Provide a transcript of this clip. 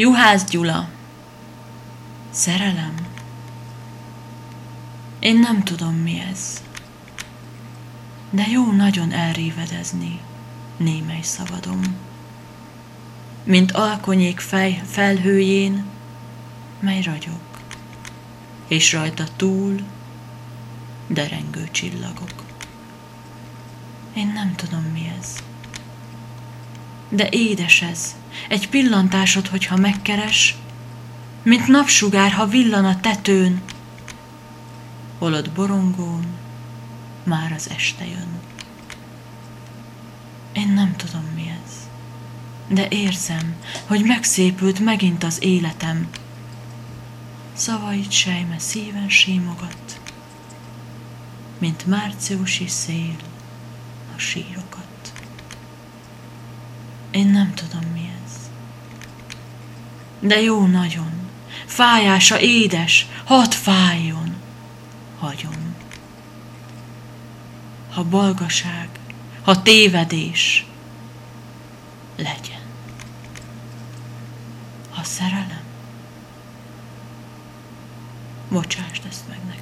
Juhász Gyula. Szerelem? Én nem tudom, mi ez. De jó nagyon elrévedezni némely szabadom. Mint alkonyék fej, felhőjén, mely ragyog, és rajta túl derengő csillagok. Én nem tudom, mi ez. De édes ez, egy pillantásod, hogyha megkeres, mint napsugár, ha villan a tetőn, holod borongón már az este jön. Én nem tudom, mi ez, de érzem, hogy megszépült megint az életem. Szavait sejme szíven símogat, mint márciusi szél a sírokat. Én nem tudom, mi ez. De jó nagyon, fájása édes, hadd fájjon, hagyom. Ha balgaság, ha tévedés, legyen. Ha szerelem, bocsásd ezt meg nekem.